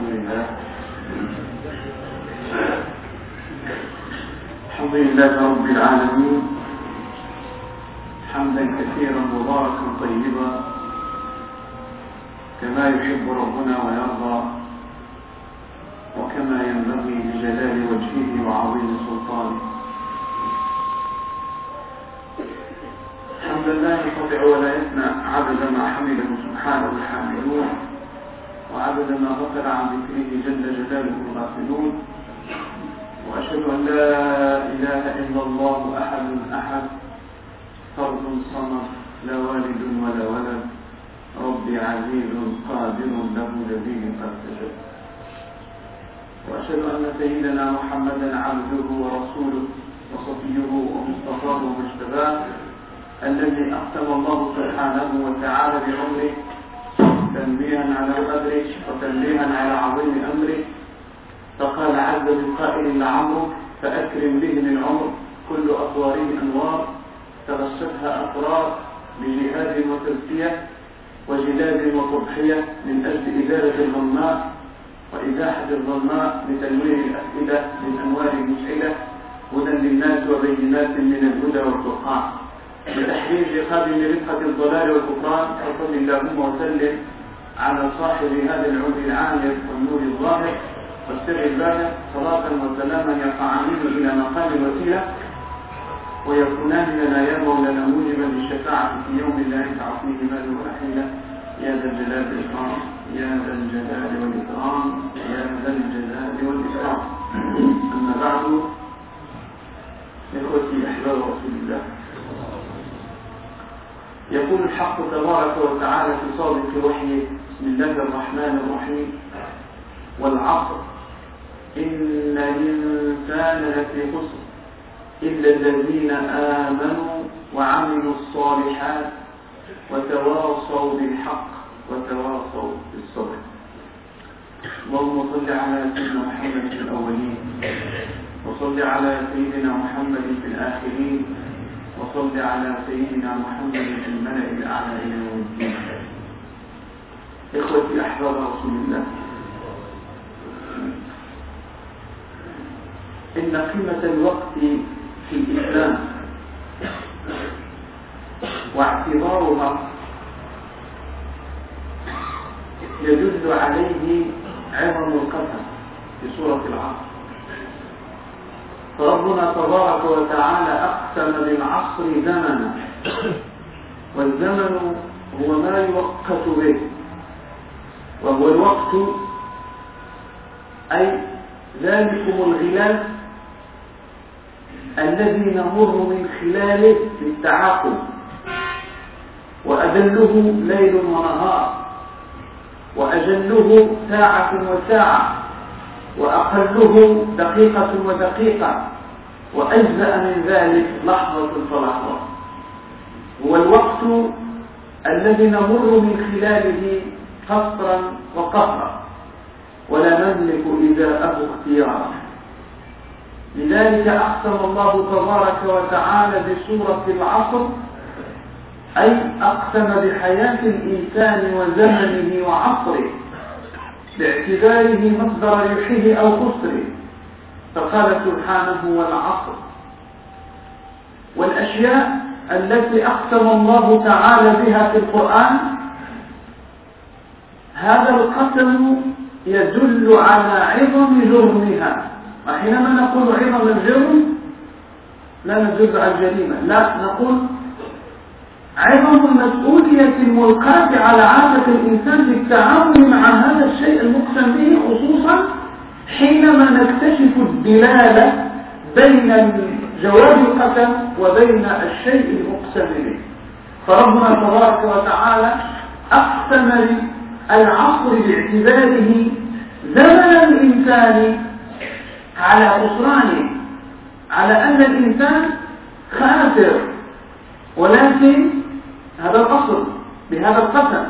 الحمد لله. الحمد لله رب العالمين. حمدا كثيرا مباركا طيبا. كما يحب ربنا ويرضى. وكما ينبغي لجلال وجهه وعظيم سلطانه. حمدا لا ينقطع ولا يفنى عدد ما حمده سبحانه الحامدون وعدد ما غفل عن ذكره جل جلاله الغافلون وأشهد أن لا إله إلا الله أحد أحد. فرد صمد لا والد ولا ولد. ربي عزيز قادر له جديد قد سجد وأشهد أن سيدنا محمدا عبده ورسوله وصفيه ومصطفاه ومجتباه الذي أقسم الله سبحانه وتعالى بعمره تنبيها على قدره وتنبيها على عظيم أمره. فقال عز من قائل لعمرك فأكرم به من عمر كل أطواره أنوار. تغشتها أطرار بجهاد وتزكية وجلاد وتضحية من أجل إزالة الظلماء وإزاحة الظلماء بتنوير الأفئدة من أنوار مشعلة هدى للناس وبينات من الهدى والفرقان. لتحرير رقاب الرفقة الضلال والكفران وصل اللهم وسلم على صاحب هذا العهد العامر والنور الظاهر. والسر الباهر صلاة وسلاما يرفعانه إلى مقام الوسيلة ويكونان لنا يا مولانا موجبا للشفاعة في يوم لا ينفع فيه مال ولا حيلة يا ذا الجلال والإكرام يا ذا الجلال والإكرام يا ذا الجلال والإكرام. أما بعد إخوتي أحباب رسول الله يقول الحق تبارك وتعالى في صادق وحيه بسم الله الرحمن الرحيم. والعصر. إن الإنسان لفي خسر. إلا الذين آمنوا وعملوا الصالحات وتواصوا بالحق وتواصوا بالصبر. اللهم صل على سيدنا محمد في الأولين وصل على سيدنا محمد في الآخرين وصل على سيدنا محمد في الملأ الأعلى إلى يوم الدين. إخوتي أحباب رسول الله. إن قيمة الوقت في الإسلام واعتبارها يدل عليه عظم القسم في سورة العصر. فربنا تبارك وتعالى أقسم بالعصر زمنا والزمن هو ما يوقت به. وهو الوقت أي ذلكم الغلاف الذي نمر من خلاله بالتعاقب وأدله ليل ونهار وأجله ساعة وساعة وأقله دقيقة ودقيقة وأجزأ من ذلك لحظة فلحظة. هو الوقت الذي نمر من خلاله قصرا وقهرا ولا نملك إذاءه اختيارا. لذلك أقسم الله تبارك وتعالى بسورة العصر أي أقسم بحياة الإنسان وزمنه وعصره باعتباره مصدر ريحه أو خسره. فقال سبحانه والعصر. والأشياء التي أقسم الله تعالى بها في القرآن هذا القسم يدل على عظم جرمها. وحينما نقول عظم الجرم لا ندل على الجريمة لا نقول عظم المسؤولية الملقاة على عادة الإنسان بالتعامل مع هذا الشيء المقسم به خصوصا حينما نكتشف الدلالة بين جواب القسم وبين الشيء المقسم به. فربنا تبارك وتعالى أقسم العصر باعتباره زمن الإنسان على خسرانه على أن الإنسان خاسر. ولكن هذا الأصل بهذا القسم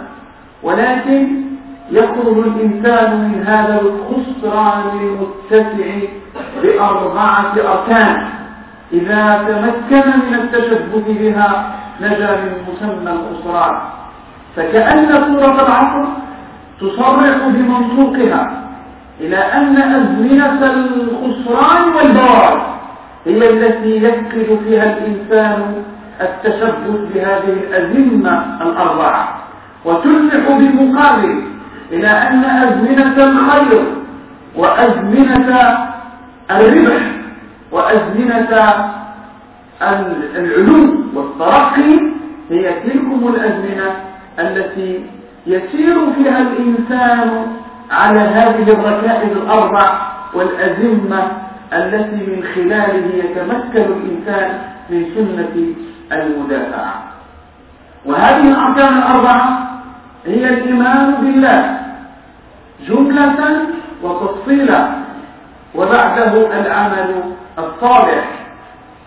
ولكن يخرج الإنسان من هذا الخسران المتسع بأربعة أركان. إذا تمكن من التشبث بها نجا من مسمى الخسران. فكأن سورة العصر تصرح بمنطوقها إلى أن أزمنة الخسران والبوار هي التي يفقد فيها الإنسان التشبث بهذه الأزمة الأربعة. وتلمح بالمقابل إلى أن أزمنة الخير وأزمنة الربح وأزمنة العلو والترقي هي تلكم الأزمنة التي يسير فيها الإنسان على هذه الركائز الأربع والأزمة التي من خلاله يتمكن الإنسان من سنة المدافعة. وهذه الأركان الأربعة هي الإيمان بالله جملة وتفصيلا وبعده العمل الصالح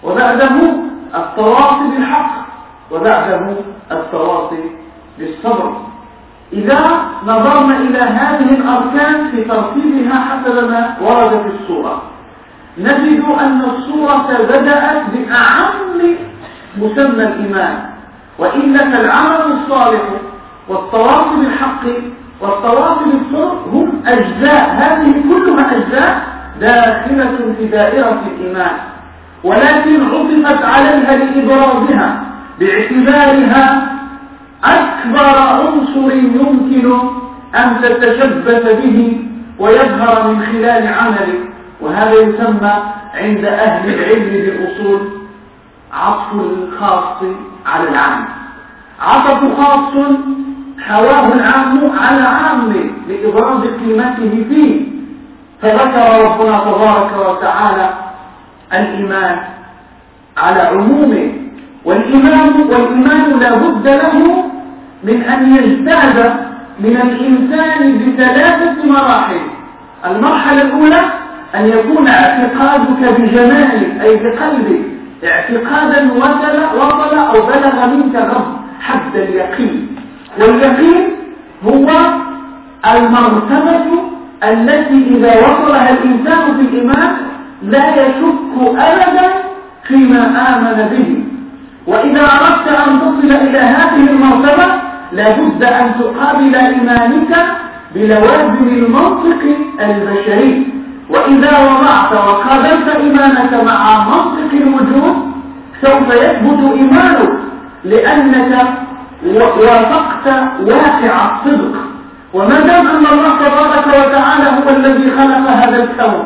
وبعده التواصي بالحق وبعده التواصي بالصبر. إذا نظرنا إلى هذه الأركان في ترتيبها حسب ما ورد في السورة. نجد أن السورة بدأت بأعم مسمى الإيمان وإلا فالعمل الصالح والتواصي بالحق والتواصي بالصبر هم أجزاء هذه كلها أجزاء داخلة في دائرة الإيمان. ولكن عطفت عليها لإبرازها باعتبارها أكبر عنصر يمكن أن تتشبث به ويظهر من خلال عملك وهذا يسمى عند أهل العلم بالأصول عطف الخاص على العام. عطف خاص حواه العام على عام لإبراز قيمته فيه. فذكر ربنا تبارك وتعالى الإيمان على عمومه والإيمان والإيمان لا بد له من أن يزداد من الإنسان بثلاثة مراحل. المرحلة الأولى أن يكون اعتقادك بجمالك أي بقلبك اعتقادا وصل, وصل أو بلغ منك الرب حد اليقين. واليقين هو المرتبة التي إذا وصلها الإنسان في الإيمان لا يشك أبدا فيما آمن به. وإذا أردت أن تصل إلى هذه المرتبة لابد أن تقابل إيمانك بلوازم المنطق البشري. وإذا وضعت وقابلت إيمانك مع منطق الوجود سوف يثبت إيمانك لأنك وافقت واقع الصدق. وما دام أن الله تبارك وتعالى هو الذي خلق هذا الكون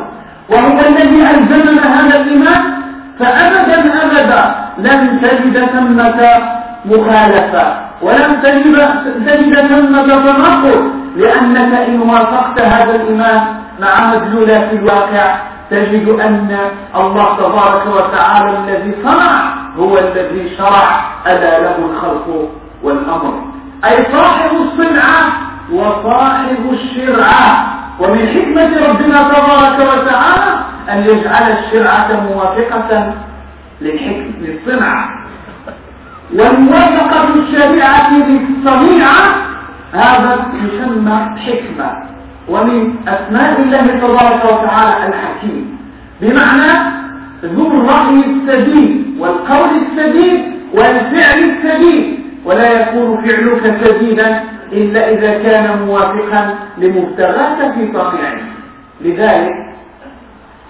وهو الذي ألزمنا هذا الإيمان فأبدا أبدا لن تجد ثمة مخالفة. ولن تجد, تجد ثمة تنقل لأنك إن وافقت هذا الإيمان مع مدلولات الواقع تجد أن الله تبارك وتعالى الذي صنع هو الذي شرع ألا له الخلق والأمر. أي صاحب الصنعة وصاحب الشرعة ومن حكمة ربنا تبارك وتعالى أن يجعل الشرعة موافقة للحكم للصنعة والموافقة الشريعة للصنيعة هذا يسمى حكمة. ومن أسماء الله تبارك وتعالى الحكيم. بمعنى ذو الرأي السديد والقول السديد والفعل السديد. ولا يكون فعلك سديدا إلا إذا كان موافقا لمبتغاك في طبيعه. لذلك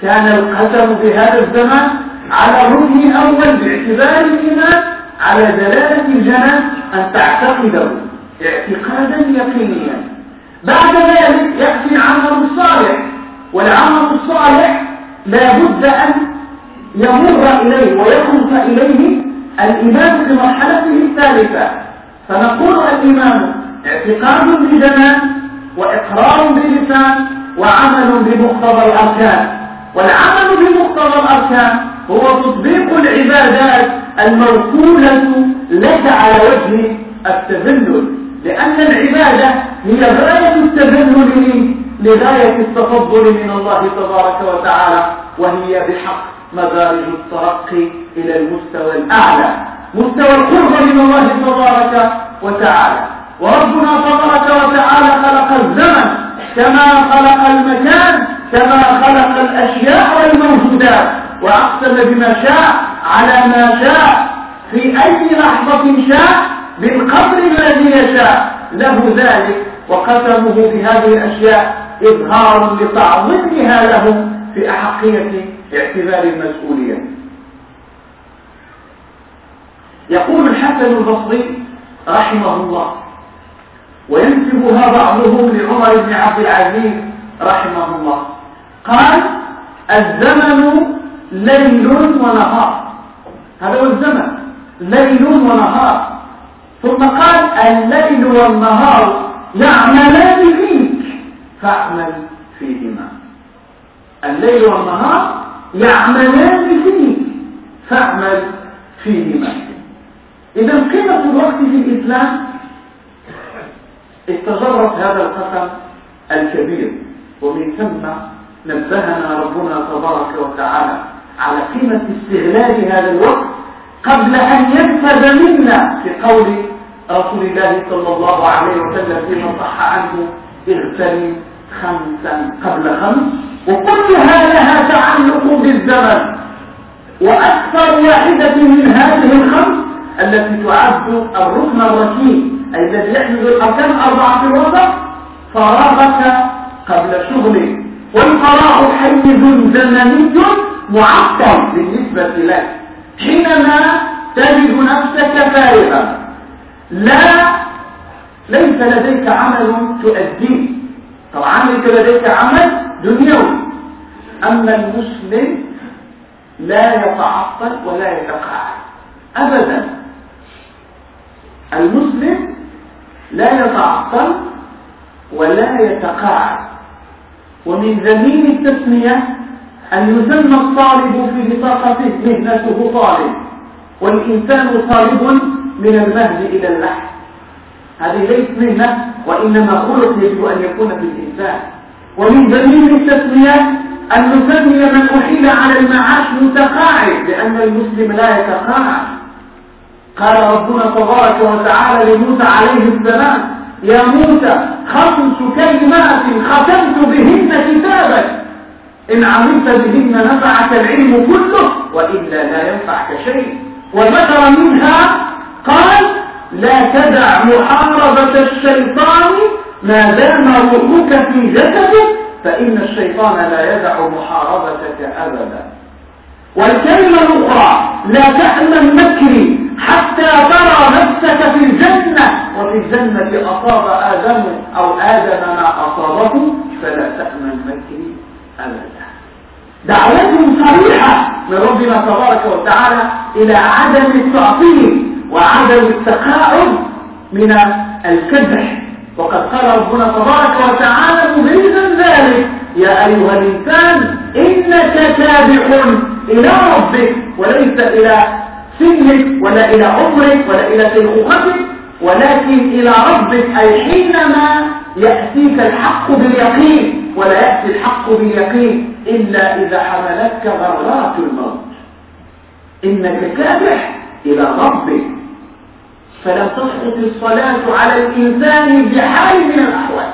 كان القسم في هذا الزمن على الركن الأول باعتبار الإيمان على دلالة الجنان أن تعتقده اعتقادا يقينيا. بعد ذلك يأتي العمل الصالح والعمل الصالح لا بد أن يمر إليه ويخلص إليه الإيمان في مرحلته الثالثة. فنقول الإيمان اعتقاد بجنان وإقرار بلسان وعمل بمقتضى الأركان. والعمل بمقتضى الأركان هو تطبيق العبادات الموكولة لك على وجه التذلل لأن العبادة هي غاية التذلل لغاية التفضل من الله تبارك وتعالى وهي بحق مدارج الترقي إلى المستوى الأعلى مستوى القرب من الله تبارك وتعالى. وربنا تبارك وتعالى خلق الزمن كما خلق المكان كما خلق الأشياء والموجودات. وأقسم بما شاء على ما شاء في أي لحظة شاء بالقدر الذي يشاء. له ذلك وقسمه بهذه الأشياء إظهار لتعظيمها له في أحقية اعتبار المسؤولية. يقول الحسن البصري رحمه الله وينسبها بعضهم لعمر بن عبد العزيز رحمه الله قال الزمن ليل ونهار. هذا هو الزمن. ليل ونهار. ثم قال الليل والنهار يعملان فيك فاعمل فيهما. الليل والنهار يعملان فيك فاعمل فيهما. إذا قيمة الوقت في الإسلام استجرت هذا القسم الكبير. ومن ثم نبهنا ربنا تبارك وتعالى على قيمة استغلال هذا الوقت قبل أن ينفذ منا في قول رسول الله صلى الله عليه وسلم فيما صح عنه اغتنم خمسا قبل خمس. وكلها لها تعلق بالزمن. وأكثر واحدة من هذه الخمس التي تعد الركن الركين أي الذي يحمل الأركان أربعة في الوسط فراغك قبل شغلك. والفراغ حيز زمني معطل بالنسبة لك. حينما تجد نفسك فارغا. لا ليس لديك عمل تؤديه طبعا ليس لديك عمل دنيوي. أما المسلم لا يتعطل ولا يتقاعد أبدا. المسلم لا يتعطل ولا يتقاعد ومن ذميم التسمية أن يسمى الطالب في بطاقته مهنته طالب والإنسان طالب من المهد إلى اللحم هذه ليست مهنة وإنما خلق يجب أن يكون في الإنسان. ومن ذميم التسمية أن نسمي من أحيل على المعاش متقاعد لأن المسلم لا يتقاعد. قال ربنا تبارك وتعالى لموسى عليه السلام يا موسى خمس كلمات ختمت بهن كتابك. إن عملت بهن نفعك العلم كله وإلا لا ينفعك شيء. وذكر منها قال لا تدع محاربة الشيطان ما دام روحك في جسدك فإن الشيطان لا يدع محاربتك أبدا. والكلمة الأخرى لا تأمن مكري حتى ترى نفسك في الجنة وفي الجنة أصاب آدم أو آدم ما أصابه فلا تأمن مكري أبدا. دعوة صريحة من ربنا تبارك وتعالى إلى عدم التعطيل وعدم التقاعد من الكدح وقد قال ربنا تبارك وتعالى مبينا ذلك يا أيها الإنسان إنك كادح إلى ربك وليس إلى سنك ولا إلى عمرك ولا إلى شيخوختك ولكن إلى ربك أي حينما يأتيك الحق باليقين ولا يأتي الحق باليقين. إلا إذا حملتك غرات الموت. إنك كادح إلى ربك. فلم تسقط الصلاة على الإنسان بحال من الأحوال.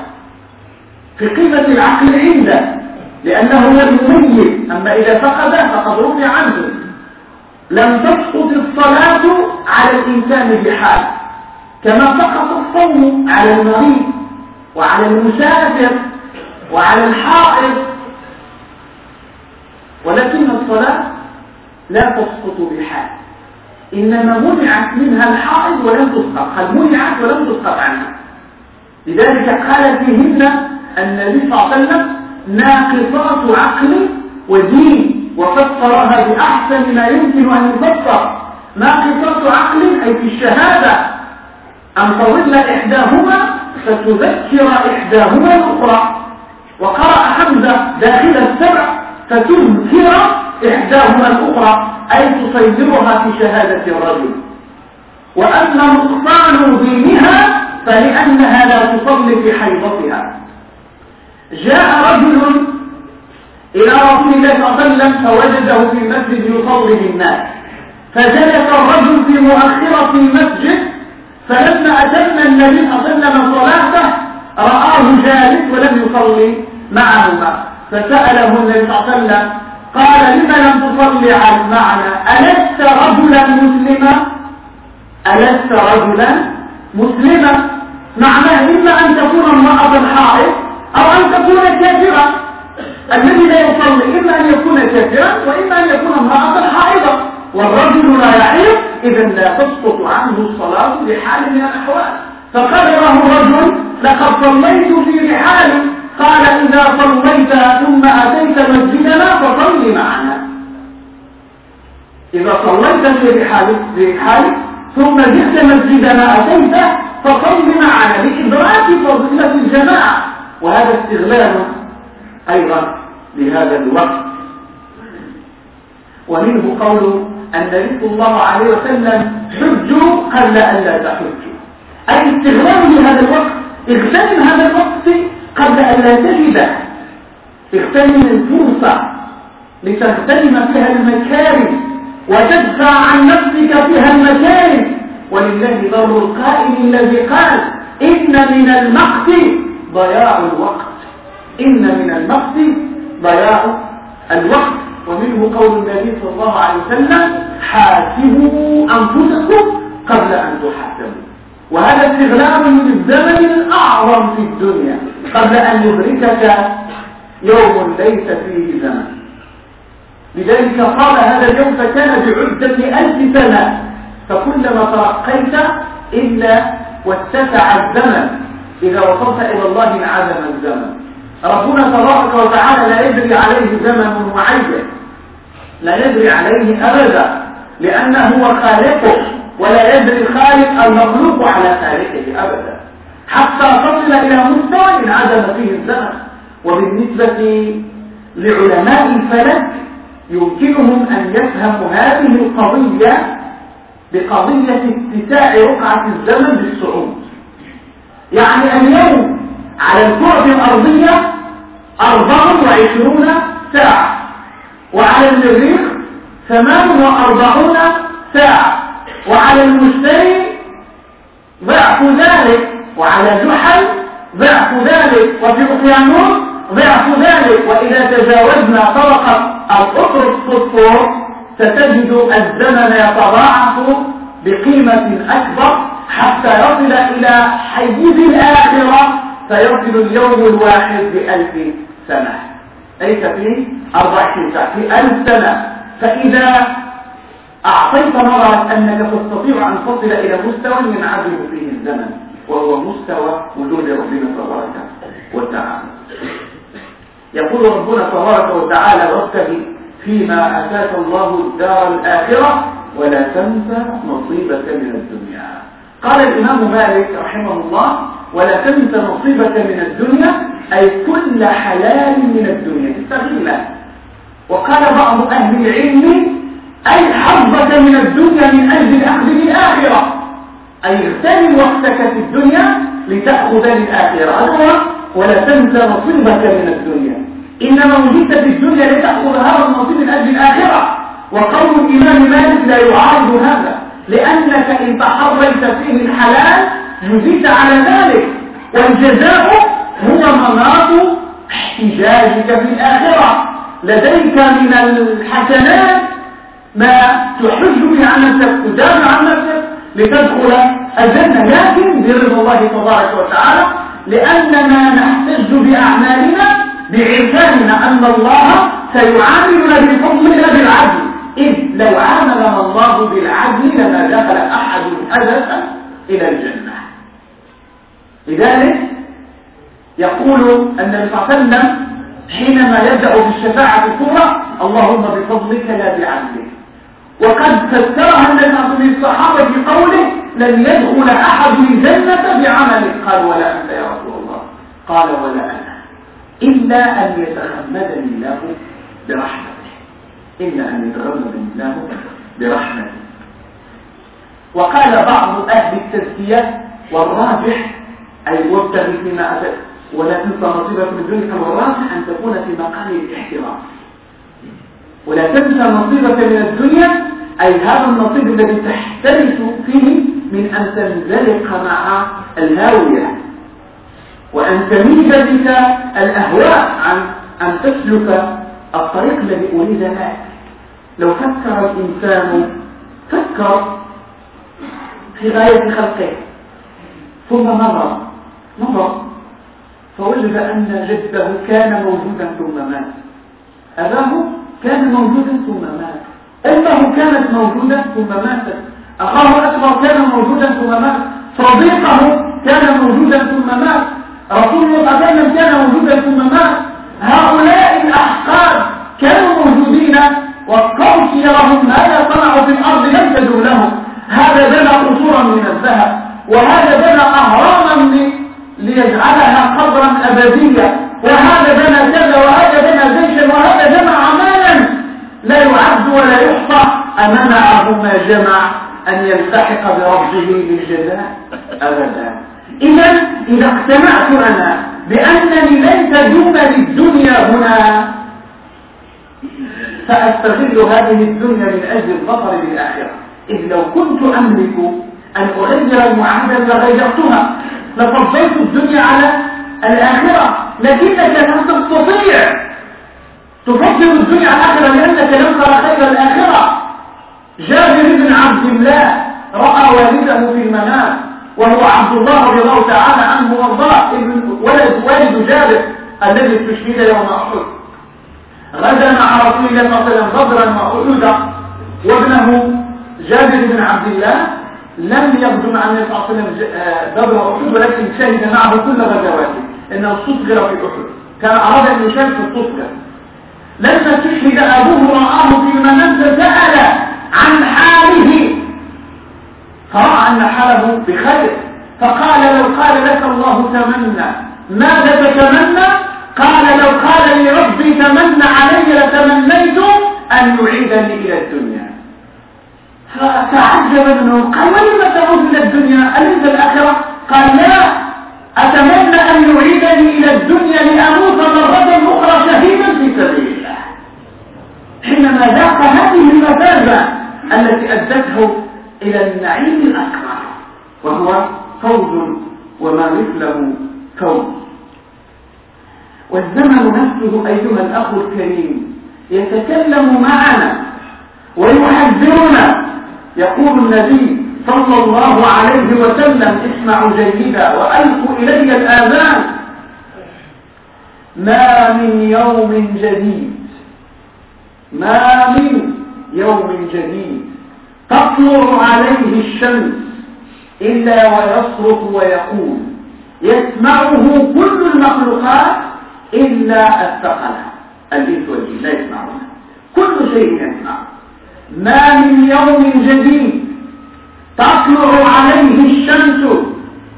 في قيمة العقل عنده لأنه هو المميز أما إذا فقده فقد رفع عنه. لم تسقط الصلاة على الإنسان بحال. كما سقط الصوم على المريض وعلى المسافر وعلى الحائض. ولكن الصلاة لا تسقط بحال إنما منعت منها الحائض ولم تسقط. قد منعت ولم تسقط عنها. لذلك قال فيهن النبي صلى الله عليه وسلم ناقصات عقل ودين وفسرها بأحسن ما يمكن أن يفسر. ناقصات عقل أي في الشهادة أن تظل إحداهما فتذكر إحداهما الأخرى. وقرأ حمزة داخل السبع فتذكر إحداهما الأخرى أي تصيرها في شهادة الرجل. وأما نقصان دينها فلأنها لا تصلي في حيضتها. جاء رجل إلى رسول الله صلى الله عليه وسلم فوجده في المسجد يصلي بالناس فجلس الرجل في مؤخرة المسجد فلما أتم النبي صلى الله عليه وسلم صلاته رآه جالس ولم يصلي معهما. فسأله النبي صلى الله عليه وسلم قال لم لم تصلي معنا ألست رجلا مسلما؟ ألست رجلا مسلما؟ معناه إما أن تكون امرأة حائط أو أن تكون كافرا الذي لا يصلي إما أن يكون كافرا وإما أن يكون امرأة حائضة. والرجل لا يحيض إذا لا تسقط عنه الصلاة بحال من الأحوال. فقال له الرجل لقد صليت في رحال قال إذا صليت ثم أتيت مسجدنا فصل معنا. إذا صليت في رحالك في رحالك ثم جئت مسجدنا أتيت فصل معنا لإدراك فضيلة الجماعة. وهذا استغلال أيضا لهذا الوقت. ومنه قول النبي صلى الله عليه وسلم حجوا قبل أن لا تحجوا. أي استغلال لهذا الوقت اغتنم هذا الوقت قبل أن لا تجده اغتنم الفرصة لتغتنم فيها المكارم وتدفع عن نفسك فيها المكارم. ولله ضر القائل الذي قال إن من المقت ضياع الوقت. إن من المقت ضياع الوقت. ومنه قول النبي صلى الله عليه وسلم حاسبوا أنفسكم قبل أن تحاسبوا. وهذا استغلال للزمن الأعظم في الدنيا قبل أن يدركك يوم ليس فيه زمن. لذلك قال هذا اليوم فكان بعدة ألف سنة فكلما ترقيت إلا واتسع الزمن. إذا وصلت إلى الله انعدم الزمن. ربنا تبارك وتعالى لا يجري عليه زمن معين لا يجري عليه أبدا لأنه هو خالقه. ولا يجري الخالق المخلوق على خالقه أبدا. حتى تصل إلى مستوى انعدم فيه الزمن وبالنسبة لعلماء الفلك يمكنهم أن يفهموا هذه القضية بقضية اتساع رقعة الزمن بالصعود يعني اليوم على الكرة الأرضية 24 ساعة وعلى المريخ 48 ساعة. وعلى المشتري ضعف ذلك وعلى جحل ضعف ذلك وفي أقيانوس ضعف ذلك. وإذا تجاوزنا طبقة القطر الصفور ستجد الزمن يتضاعف بقيمة أكبر حتى يصل إلى حيز الآخرة فيصل اليوم الواحد بألف سنة. ليس في أربع ساعة في ألف سنة. فإذا أعطيت نظرك أنك تستطيع أن تصل إلى مستوى من عدل فيه الزمن وهو مستوى وجود ربنا تبارك وتعالى. يقول ربنا تبارك وتعالى وابتغي فيما أتاك الله الدار الآخرة ولا تنسى نصيبك من الدنيا. قال الإمام مالك رحمه الله ولا تنسى نصيبك من الدنيا أي كل حلال من الدنيا. استغله وقال بعض أهل العلم أي حظك من الدنيا من أجل الأخذ بالآخرة. أي اغتنم وقتك في الدنيا لتأخذ للآخرة هذا ولا تنسى نصيبك من الدنيا. إنما وجدت في الدنيا لتأخذ هذا النصيب من أجل الآخرة. وقول الإمام مالك لا يعارض هذا. لأنك إن تحريت فيه الحلال جزيت على ذلك. والجزاء هو مناط احتجاجك في الآخرة. لديك من الحسنات ما تحج به عن نفسك تدافع عن نفسك لتدخل الجنة. لكن برضا الله تبارك وتعالى لأننا نحتج بأعمالنا بعلمنا أن الله سيعاملنا بفضلنا بالعدل. إذ لو عاملنا الله بالعدل لما دخل أحد حدثا إلى الجنة. لذلك يقول النبي صلى حينما يبدأ بالشفاعة الكبرى اللهم بفضلك لا بعدلك. وقد فسرها النبي للصحابة بقوله لن يدخل أحد الجنة بعمله قال ولا أنت يا رسول الله. قال ولا أنا. إلا أن يتغمدني الله برحمته. إلا أن يتغمدني الله برحمته. وقال بعض أهل التزكية والراجح أي وابتغي فيما أتت ولا تنسى من الدنيا والراجح أن تكون في مقام الاحترام. ولا تنسى نصيبك من الدنيا أي هذا النصيب الذي تحترس فيه من أن تنزلق مع الهاوية. وأن تميز بك الأهواء عن أن تسلك الطريق الذي أريد لك لو فكر الإنسان فكر في غاية خلقه. ثم نظر نظر فوجد أن جده كان موجودا ثم مات. أباه كان موجودا ثم مات. أمه كانت موجودة ثم ماتت. أخاه الأكبر كان موجودا ثم مات. صديقه كان موجودا ثم مات. رسول الله صلى الله عليه وسلم كان موجودا ثم مات. هؤلاء الأحقاد كانوا موجودين والقوس لهم ماذا صنعوا في الأرض لم تدوا لهم. هذا بنى قصورا من الذهب وهذا بنى أهراما ليجعلها قبرا أبديا. وهذا بنى كذا وهذا بنى جيشا وهذا جمع لا يعد ولا يحصى أمنعه ما جمع أن يلتحق بربه للجزاء أبدا. إذا إذا اقتنعت أنا بأنني لن تدوم للدنيا هنا فأستغل هذه الدنيا من أجل الظفر بالآخرة. إذ لو كنت أملك أن أغير المعاهدة لغيرتها لفضلت الدنيا على الآخرة. لكنك لم تستطيع. تفضل الدنيا الآخرة لأنك لم ترى خير الآخرة. جابر بن عبد الله رأى والده في المنام وهو عبد الله رضي الله تعالى عنه وارضاه ولد والد جابر الذي استشهد يوم أحد. غدا مع رسول الله صلى الله عليه وسلم بدرا واحدا وابنه جابر بن عبد الله لم يبدو مع النبي صلى الله عليه وسلم آه، بدر احد ولكن شهد معه كل غزواته إنه استصغر في أحد. كان أراد أن يشارك في لما استشهد أبوه رآه في المنام فسأل عن حاله. فرأى أن حاله بخير فقال لو قال لك الله تمنى ماذا تتمنى؟ قال لو قال لي ربي تمنى علي لتمنيت أن يعيدني إلى الدنيا. فتعجب منه قال ولم تعود إلى الدنيا؟ أليس الآخرة؟ قال لا. أتمنى أن يعيدني إلى الدنيا لأموت مرة أخرى شهيدا في سبيل الله حينما ذاق هذه المفازة التي أدته إلى النعيم الأكبر وهو فوز وما مثله فوز والزمن نفسه أيها الأخ الكريم يتكلم معنا ويحذرنا. يقول النبي صلى الله عليه وسلم اسمعوا جيدا وألقوا إلي الآذان. ما من يوم جديد ما من يوم جديد تطلع عليه الشمس إلا ويصرخ ويقول يسمعه كل المخلوقات إلا الثقلة. الإنس والجن لا يسمعون. كل شيء يسمع. ما من يوم جديد تطلع عليه الشمس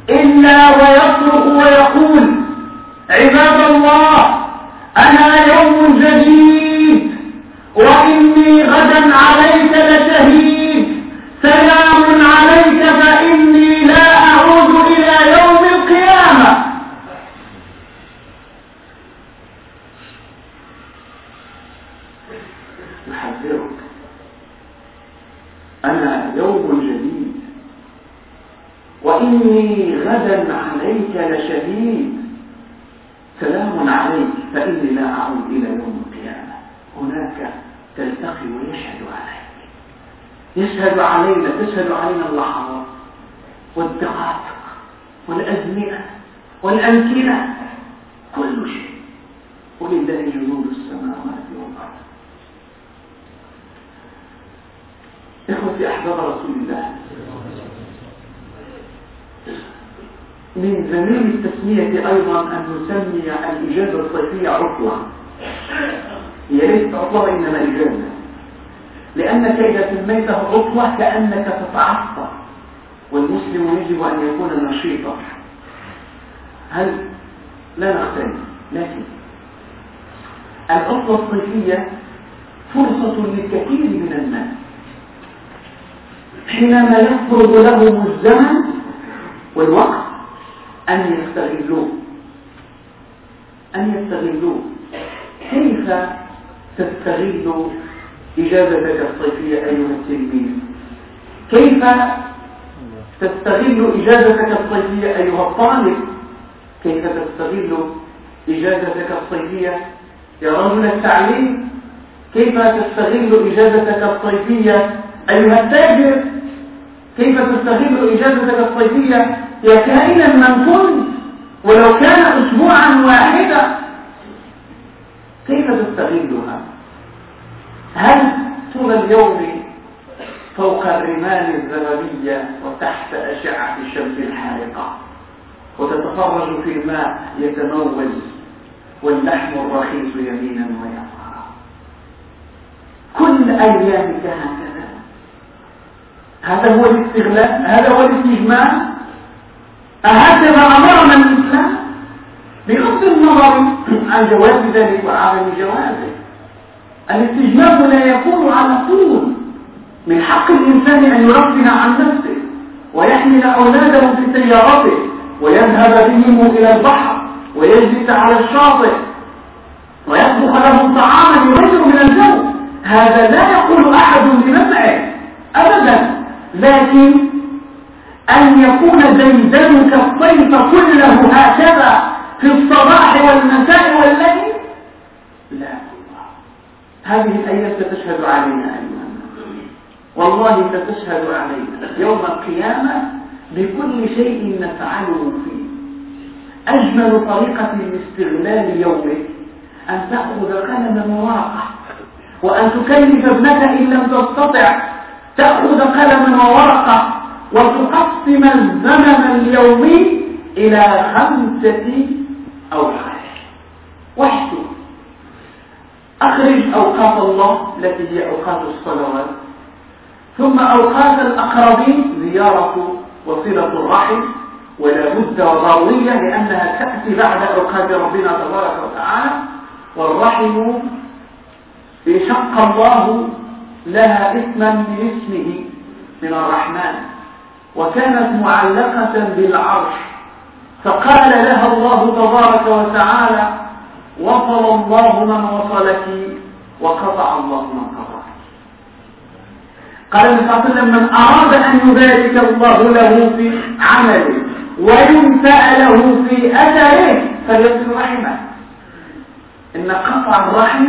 إلا ويصرخ ويقول عباد الله أنا يوم جديد. وإني غدا عليك لشهيد سلام عليك فإني لا أعود إلى يوم القيامة. أحذرك أنا يوم جديد. وإني غدا عليك لشهيد سلام عليك فإني لا أعود إلى يوم القيامة هناك تلتقي ويشهد عليك يشهد علينا تشهد علينا اللحظات والدقائق والأزمنة والأمكنة كل شيء. ولله جنود السماوات والأرض. إخوتي أحباب رسول الله. من زميل التسمية أيضا أن نسمي الإجابة الصيفية عطلة هي ليست عطلة إنما إجابة لأنك إذا سميته عطلة كأنك تتعطى والمسلم يجب أن يكون نشيطا. هل لا نختلف؟ لكن العطلة الصيفية فرصة للكثير من الناس. حينما يفرض لهم الزمن والوقت أن يستغلوه. أن يستغلوه. كيف تستغل إجازتك الصيفية أيها التلميذ كيف تستغل إجازتك الصيفية أيها الطالب؟ كيف تستغل إجازتك الصيفية؟ يا رجل التعليم كيف تستغل إجازتك الصيفية أيها التاجر؟ كيف تستغل إجازتك الصيفية؟ يا كائنا من كنت ولو كان أسبوعا واحدا. كيف تستغلها؟ هل طول اليوم فوق الرمال الذهبية وتحت أشعة الشمس الحارقة وتتفرج في الماء يتموج واللحم الرخيص يمينا ويسارا كل أيامك هكذا هذا هو الاستغلال هذا هو الاستجمام أهكذا أمرنا الإسلام؟ بغض النظر عن جواز ذلك وعدم جوازه. الاستجمام لا يكون على طول. من حق الإنسان أن يرفه عن نفسه ويحمل أولاده في سيارته ويذهب بهم إلى البحر ويجلس على الشاطئ ويطبخ لهم طعاما يغير من الجو. هذا لا يقول أحد بمنعه أبدا. لكن أن يكون ديدنك الصيف كله هكذا في الصباح والمساء والليل لا. هذه الأيام ستشهد علينا أيها والله ستشهد علينا يوم القيامة بكل شيء نفعله فيه. أجمل طريقة لاستغلال يومك أن تأخذ قلما وورقة وأن تكلف ابنك إن لم تستطع. تأخذ قلما وورقة وتقسم الزمن اليومي إلى خمسة أوقات واحسب أخرج أوقات الله التي هي أوقات الصلوات. ثم أوقات الأقربين زيارة وصلة الرحم ولا بد وضرورية لأنها تأتي بعد أوقات ربنا تبارك وتعالى. والرحم شق الله لها اسما من اسمه من الرحمن. وكانت معلقة بالعرش فقال لها الله تبارك وتعالى الله من وصلك وقطع الله من قطعك. قال وسلم من أراد أن يبارك الله له في عمله وينفع له في أثره فليصل رحمه. إن قطع الرحم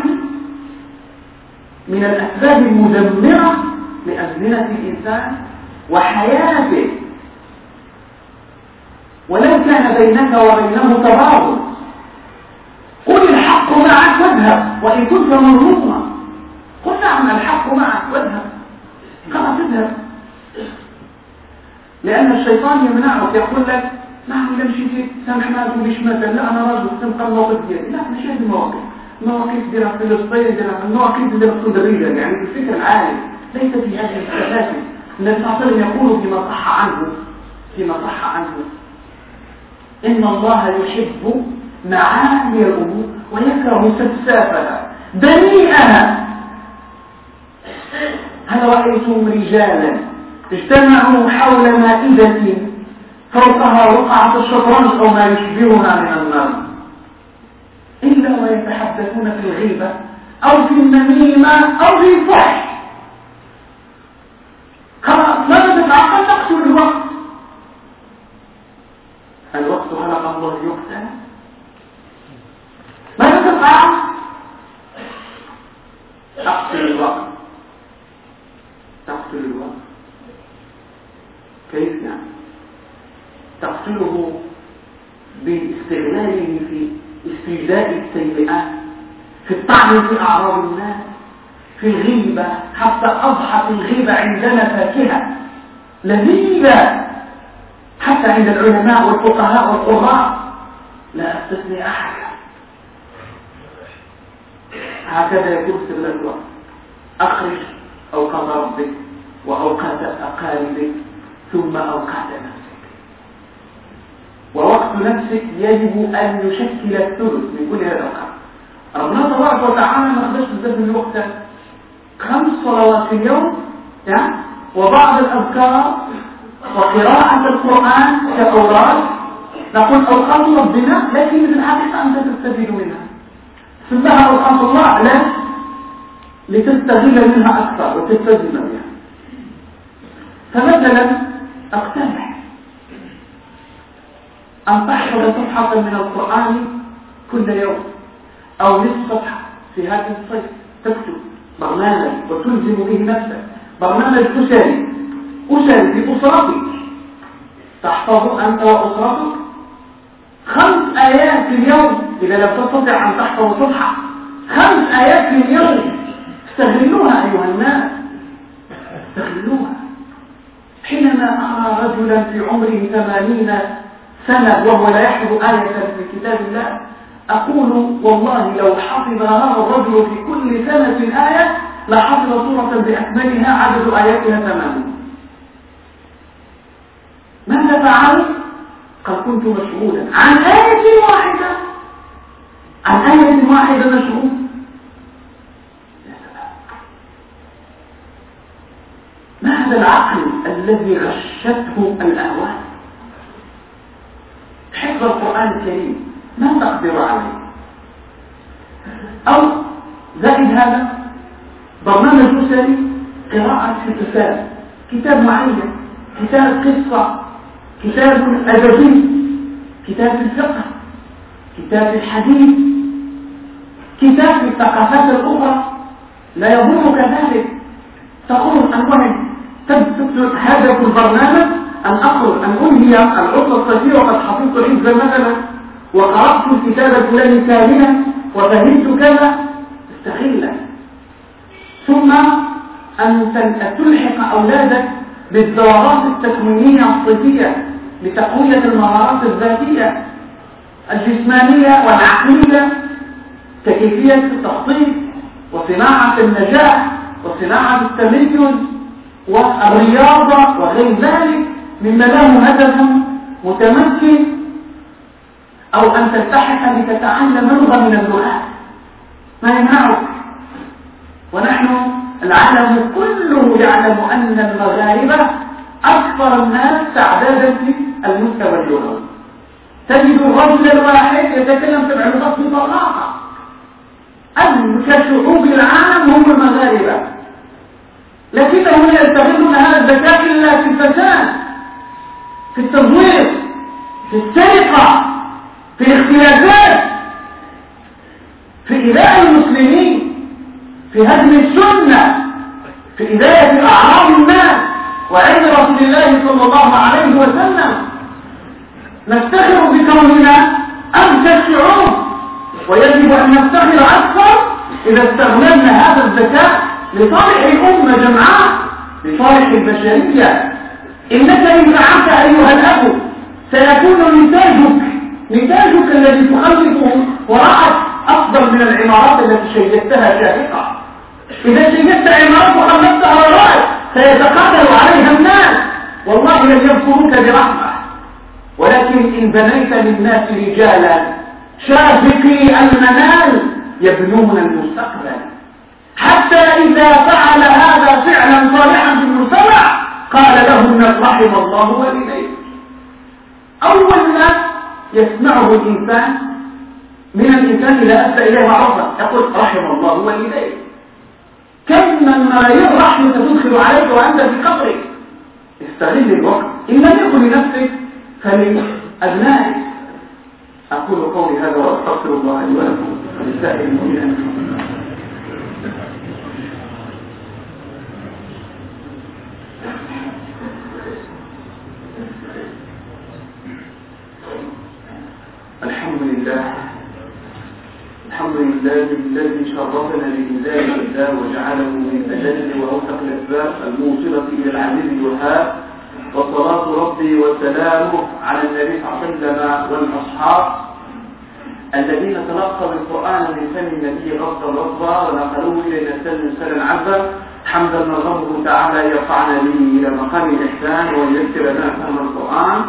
من الأسباب المدمرة لأزمنة الإنسان وحياته. ولو كان بينك وبينه تباغض قل الحق معك واذهب وإن كنت مرهوما قل نعم الحق معك واذهب. خلاص اذهب لأن الشيطان يمنعك يقول لك شفت سامح ما مش مثلا لا أنا رجل الموقف ديالي. لا مش هذه المواقف. المواقف ديال فلسطين ديال المواقف ديال الصدرية يعني الفكر العالي ليس في هذه الثلاثة النبي صلى يقول فيما صح عنه فيما صح عنه. إن الله يحب الأمور ويكره سفسافها دنيئها هل رأيتم رجالا اجتمعوا حول مائدة فوقها رقعة الشطرنج أو ما يشبهها من النار؟ إلا ويتحدثون في الغيبة أو في النميمة أو في الفحش. خلاص ماذا تتعقل تقتل الوقت. الوقت خلق الله يقتل ماذا تفعل تقتل الوقت. تقتل الوقت. كيف يعني تقتله باستغلاله في استجلاء السيئات في الطعن في أعراض الناس في الغيبة. حتى أضحت الغيبة عندنا فاكهة لذيذة. حتى عند العلماء والفقهاء والقراء. لا أستثني أحدا هكذا يكون استغلال الوقت أخرج أوقات ربك وأوقات أقاربك ثم أوقات نفسك. ووقت نفسك يجب أن يشكل الثلث. من كل هذا الأوقات ربنا تبارك وتعالى ما خدش بزاف من الوقت خمس صلوات في اليوم وبعض الأذكار وقراءة القرآن كأوراد نقول أوقات ربنا لكن في الحقيقة أنت تستفيد منها. سمها أوقات الله لا لتستغل منها أكثر وتستزم بها فمثلا أقترح أن تحفظ صفحة من القرآن كل يوم أو نصف صفحة في هذا الصيف. تكتب برنامج وتلزم به نفسك. برنامج أسري. أسري في أسرتك تحفظ أنت وأسرتك. خمس آيات في اليوم. إذا لم تستطع أن تحفظ صفحة. خمس آيات في اليوم. استغلوها أيها الناس. استغلوها. حينما أرى رجلا في عمره ثمانين سنة وهو لا يحفظ آية في كتاب الله أقول والله لو حفظ هذا الرجل في كل سنة آية لحفظ سورة بأكملها عدد آياتها ثمانين. ماذا فعل؟ قد كنت مشغولا. عن آية واحدة. عن آية واحدة مشغول. ما هذا العقل الذي غشته الأهواء؟ حفظ القرآن الكريم ما تقدر عليه؟ أو زائد هذا برنامج أسري قراءة كتاب كتاب معين كتاب قصة. كتاب أدبي كتاب الفقه كتاب الحديث كتاب الثقافات الأخرى. لا يضرك ذلك. تقول تبدأ هدف البرنامج؟ أن أخرج أن أنهي العطلة الصيفية وقد حفظت حفظا مثلا وقرأت الكتاب الفلاني كاملا وفهمت كذا. استغله ثم أن تلحق أولادك بالدورات التكوينية الصيفية لتقوية المهارات الذاتية الجسمانية والعقلية ككيفية التخطيط وصناعة النجاح وصناعة التميز والرياضة وغير ذلك مما له هدف متمكن أو أن تلتحق لتتعلم لغة من اللغات ما يمنعك؟ ونحن العالم يعلم أن المغاربة أكثر الناس تعدادا في المستوى اللغوي تجد الرجل الواحد يتكلم سبع لغات بطلاقة أذكى شعوب العالم هم المغاربة. لكنهم يستغلون هذا الذكاء إلا في الفساد في التزوير في السرقة في الاختلافات في إيذاء المسلمين في هدم السنة. في إذاية أعراض الناس وعند رسول الله صلى الله عليه وسلم. نفتخر بكوننا أمثل الشعوب ويجب أن نفتخر أكثر إذا استغللنا هذا الذكاء لصالح الأمة جمعاء لصالح البشرية. إنك إن فعلت أيها الأب سيكون نتاجك نتاجك الذي تخلفه وراءك أفضل من العمارات التي شيدتها شاهقة إذا شيدت عمارات وخلفتها وراءك سيتقاتل عليها الناس. والله لن يذكروك برحمة. ولكن إن بنيت للناس رجالا شافقي المنال يبنون المستقبل. حتى إذا فعل هذا فعلا صالحا في المجتمع قال له الناس رحم الله والديك أول ما يسمعه الإنسان من الإنسان إذا أتى إليه معروفا يقول رحم الله والديك كم من ملايين رحمة تدخل عليك وأنت في قبرك. استغل الوقت. إن لم يكن لنفسك فلأبنائك أقول قولي هذا وأستغفر الله لي ولكم ولسائر المؤمنين. الحمد لله الحمد لله الذي شرفنا بإنزال الكتاب وجعله من أجل وأوثق الأسباب الموصلة إلى العزيز الوهاب. وصلاة ربي وسلامه على النبي صلى الله عليه وسلم والأصحاب الذين تلقوا القرآن من فم النبي غصا غصا ونقلوه إلينا سلم سلا عبا حمدا نظمه تعالى يرفعنا به إلى مقام الإحسان ويذكر لنا فهم القرآن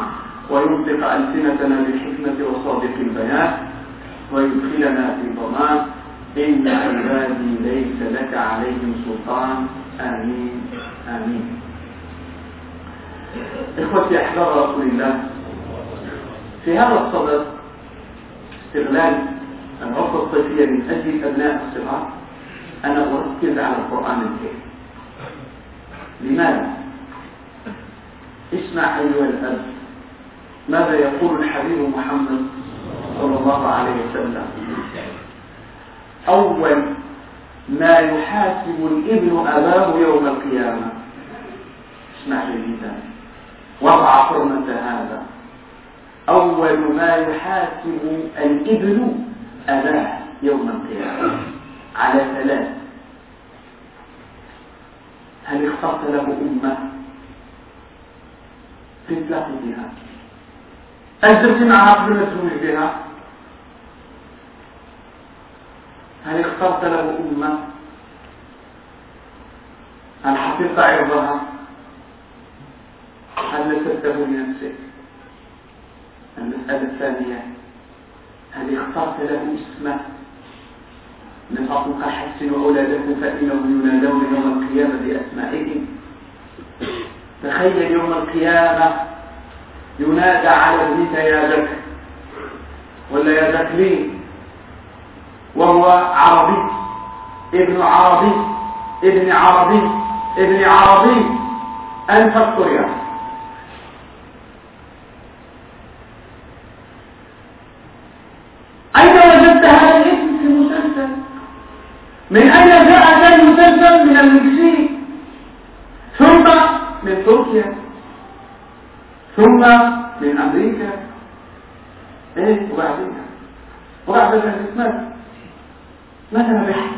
وينطق ألسنتنا بالحكمة وصادق البيان. ويدخلنا في ضمان إن عبادي ليس لك عليهم سلطان. آمين. آمين. إخوتي أحباب رسول الله في هذا الصدد استغلال العطلة الصيفية من أجل أبناء الصغار أنا أركز على القرآن الكريم. لماذا؟ اسمع أيها الأب ماذا يقول الحبيب محمد صلى الله عليه وسلم. أول ما يحاسب الإبن أباه يوم القيامة. اسمع جيدا وضع حرمة هذا. أول ما يحاسب الإبن أباه يوم القيامة. على ثلاث. هل اخترت له أمة؟ تتلاقي بها. أجلت معها قبل تزوج بها. هل اخترت له أمة هل حفظت عرضها؟ هل نسبته لنفسك؟ المسألة الثانية؟ هل اخترت له اسمه؟ نفقك حسن أولادكم فإنهم ينادون يوم القيامة بأسمائهم. تخيل يوم القيامة ينادى على ابنك يا بكر ولا يا بكرين وهو عربي. ابن عربي. ابن عربي. ابن عربي. أنت الطريق أين وجدت هذا الاسم في المسلسل؟ من أين جاء هذا المسلسل من المكسيك؟ ثم من تركيا. ثم من أمريكا. إيه؟ وبعدين؟ وبعد ذلك ربحت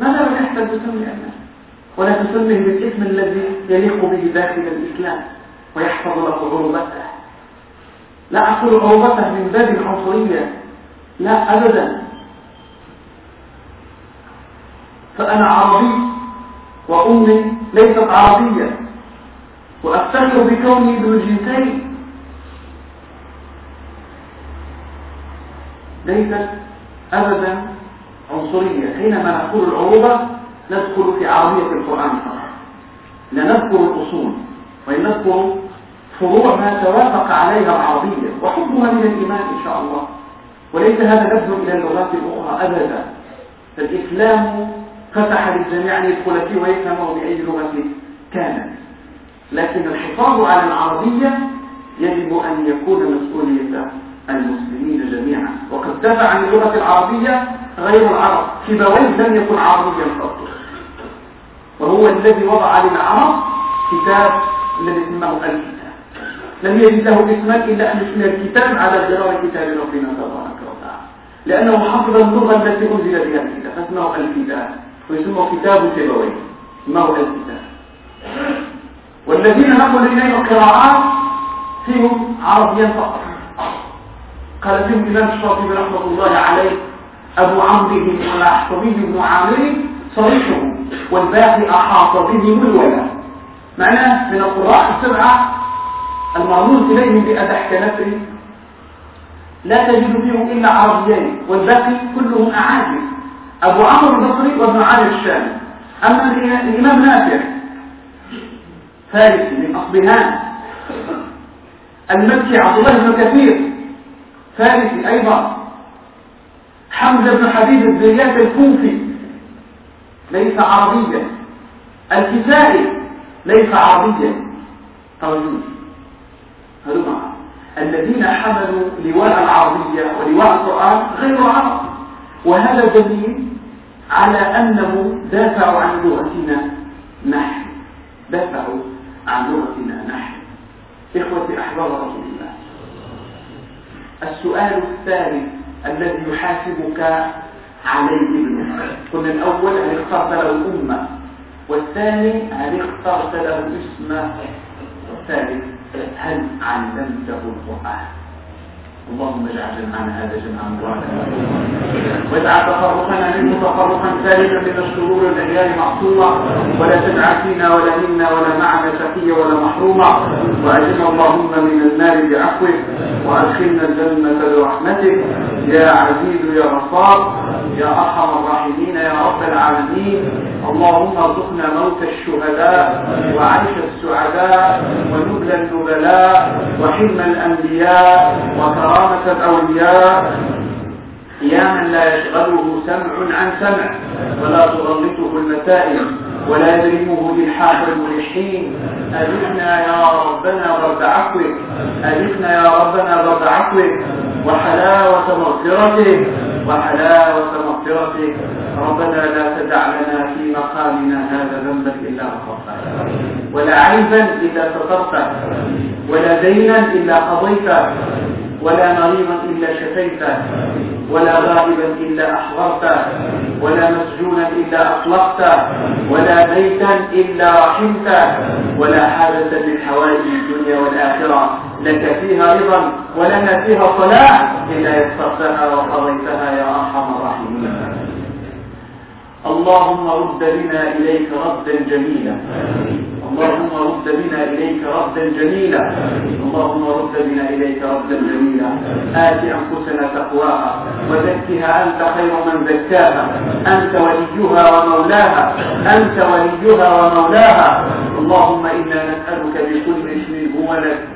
ماذا ربحت أن تسمي أنه ولا تسميه بالاسم الذي يليق به داخل الإسلام ويحفظ له عروبته لا أقول عروبته من باب العنصرية لا أبدا. فأنا عربي وأمي ليست عربية. وأفتخر بكوني ذو الجنسين ليست أبدا عنصرية. حينما نقول العروبة ندخل في عربية القرآن فقط. لا نذكر الأصول وإن نذكر فروع ما توافق عليها العربية. وحبها من الإيمان إن شاء الله. وليس هذا نبذ إلى اللغات الأخرى أبدا. فالإسلام فتح للجميع أن يدخل فيه ويفهمه بأي لغة كانت. لكن الحفاظ على العربية يجب أن يكون مسؤولية. المسلمين جميعا. وقد دافع عن اللغة العربية غير العرب. سيبويه لم يكن عربيا قط وهو الذي وضع للعرب كتاب الذي اسمه الكتاب. لم يجد له اسما إلا أن اسم الكتاب على جرار كتاب ربنا تبارك وتعالى. لأنه حفظ اللغة التي أنزل بها الكتاب فاسمه الكتاب. ويسمى كتاب سيبويه اسمه الكتاب؟ والذين نقل إليهم القراءات فيهم عربيا فقط. قال فيهم الإمام الشاطبي رحمة الله عليه أبو عمرو بن الأحطبي بن عامر صريحه والباقي أحاط بهم الولاء معناه من القراء السبعة المرموز إليهم بأدح كنفر لا تجد فيهم إلا عربيين والباقي كلهم أعاجم. أبو عمرو البصري وابن علي الشامي أما الإمام نافع فارسي من أصبهان. المكي عبد الله بن كثير. فارسي أيضا. حمزة بن حبيب الزيات الكوفي ليس عربيا. الكسائي ليس عربيا. طويل هلما الذين حملوا لواء العربية ولواء القرآن غير عرب. وهذا دليل على أنه دافعوا عن لغتنا نحن. دافعوا عن لغتنا نحن. إخوتي أحباب رسول الله. السؤال الثالث الذي يحاسبك عليه ابنك قلنا الأول هل اخترت له الأمة والثاني هل اخترت له اسمه والثالث هل علمته القرآن؟ اللهم اجعل جمعنا هذا جمعا مباركا. واجعل تفرقنا منه تفرقا ثالثا من الشرور الاعيان معصوما ولا تجعل فينا ولا منا ولا معنا شقيا ولا محروما. وأجرنا اللهم من النار بعفوك. وأدخلنا الجنة برحمتك. يا عزيز يا غفار يا أرحم الراحمين يا رب العالمين. اللهم ارزقنا موت الشهداء وعيش السعداء ونبل النبلاء وحلم الأنبياء وكرامة كرامة الأولياء. يا من لا يشغله سمع عن سمع ولا تغلطه المسائل ولا يدرمه للحاق الملحين. أذقنا يا ربنا برد عفوك أذقنا يا ربنا برد عفوك. وحلاوة مغفرتك وحلاوة مغفرتك. ربنا لا تدع لنا في مقامنا هذا ذنبا إلا غفرته. ولا عيبا إلا سترته ولا دينا إلا قضيته. ولا مريضا إلا شفيته. ولا غائبا إلا أحضرته. ولا مسجونا إلا أطلقته. ولا بيتا إلا رحمته. ولا حاجة من حوائج الدنيا والآخرة. لك فيها رضا ولنا فيها صلاح. إلا يسرتها وقضيتها يا أرحم الراحمين. اللهم رد بنا إليك ردا جميلا. اللهم رد بنا إليك ردا جميلا. اللهم رد بنا إليك ردا جميلا. آت أنفسنا تقواها وزكها أنت خير من زكاها. أنت وليها ومولاها. أنت وليها ومولاها. اللهم إنا نسألك بكل اسم هو لك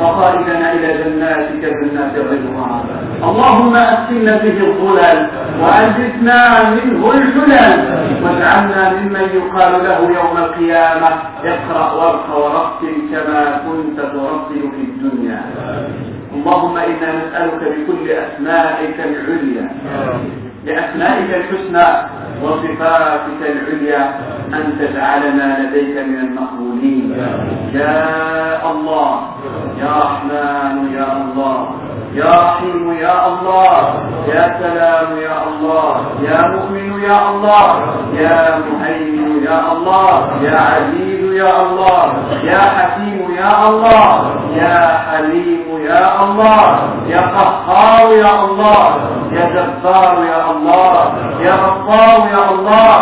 وقائدنا إلى جناتك جنات الرضوان اللهم أسكن به الظلل وأنجزنا منه الحلل واجعلنا ممن يقال له يوم القيامة اقرأ وارق ورتل كما كنت ترتل في الدنيا. اللهم إنا نسألك بكل أسمائك العليا. بأسمائك الحسنى. وصفاتك العليا أن تجعلنا لديك من المقبولين. يا الله يا رحمن يا الله. يا رحيم يا الله. يا سلام يا الله. يا مؤمن يا الله. يا مهيمن يا الله. يا عزيز يا الله. يا حكيم يا الله. يا حليم يا الله يا قهار يا الله يا جبار يا الله يا غفار يا الله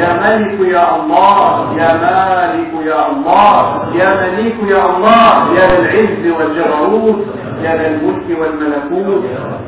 يا ملك يا الله يا مالك يا الله يا مليك يا الله يا ذا العز والجبروت يا ذا الملك والملكوت.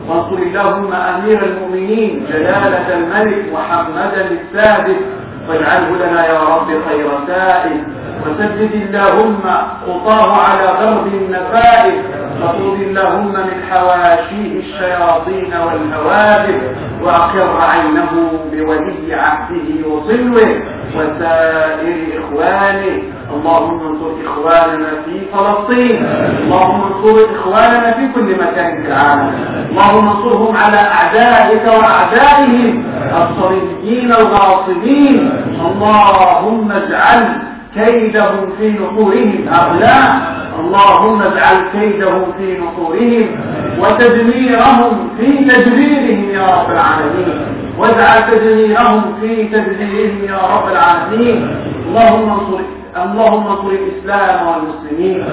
وانصر اللهم أمير المؤمنين جلالة الملك محمدا الثابت واجعله لنا يا رب خير سائل. وسدد اللهم خطاه على غرب النفائس فطول اللهم من حواشيه الشياطين والهوابل وأقر عينه بولي عهده وصلوه وسائر إخوانه. اللهم انصر إخواننا في فلسطين اللهم انصر إخواننا في كل مكان في العالم. اللهم انصرهم على أعدائك وأعدائهم الصليبيين الغاصبين. اللهم اجعل كيدهم في نحورهم. هؤلاء اللهم اجعل كيدهم في نحورهم وتدميرهم في تدبيرهم يا رب العالمين. واجعل تدميرهم في تدبيرهم يا رب العالمين. اللهم انصر اللهم انصر الإسلام والمسلمين.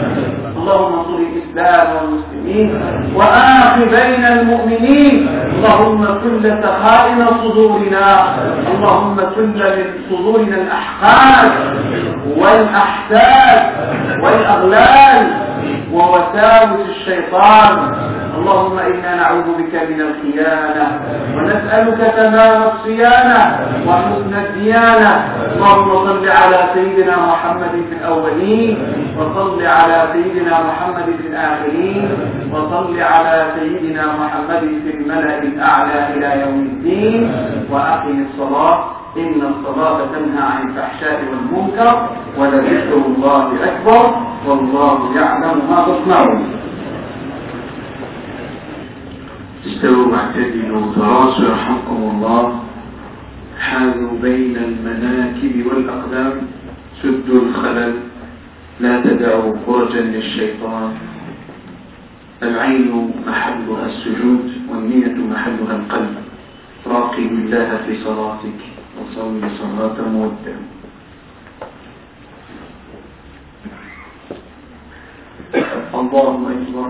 اللهم انصر الإسلام والمسلمين. وآخ بين المؤمنين. اللهم كل سخائم صدورنا. اللهم كل من صدورنا الأحقاد والأحساد والأغلال. ووساوس الشيطان. اللهم إنا نعوذ بك من الخيانة ونسألك تمام الصيانة وحسن الديانة. اللهم صل على سيدنا محمد في الأولين وصل على سيدنا محمد في الآخرين وصل على سيدنا محمد في الملأ الأعلى إلى يوم الدين. وأقم الصلاة إن الصلاة تنهى عن الفحشاء والمنكر ولذكر الله أكبر والله يعلم ما تصنعون. استووا واعتدلوا تراصوا يرحمكم الله. حاذوا بين المناكب والأقدام. سدوا الخلل. لا تدعوا فرجا للشيطان. العين محلها السجود والنية محلها القلب. راقب الله في صلاتك وصل صلاة مودة اللهم اكبر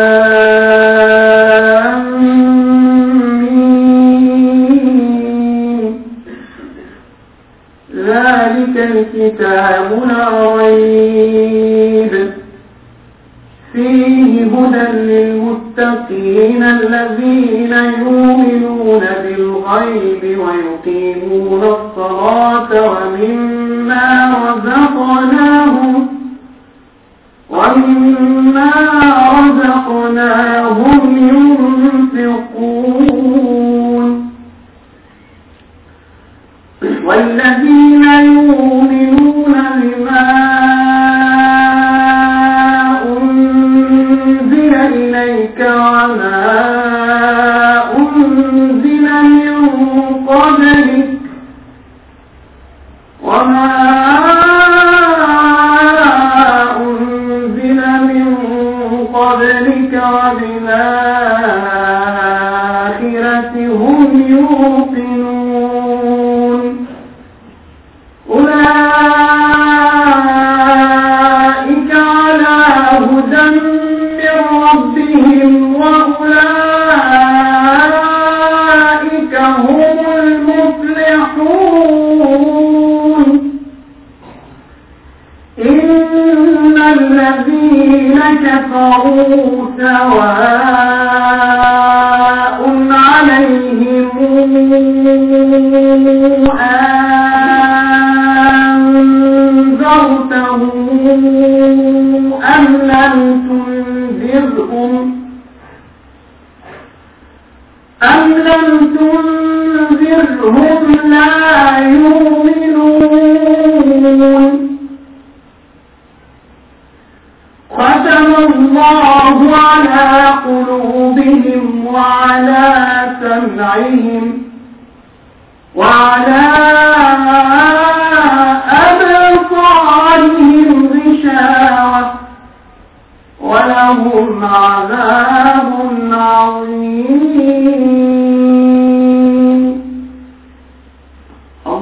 الكتاب لا ريب فيه هدى للمتقين الذين يؤمنون بالغيب ويقيمون الصلاة ومما رزقناهم ومما رزقناهم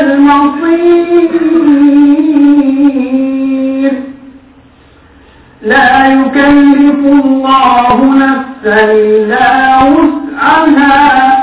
المصير. لا يكلف الله نفسا إلا وسعها.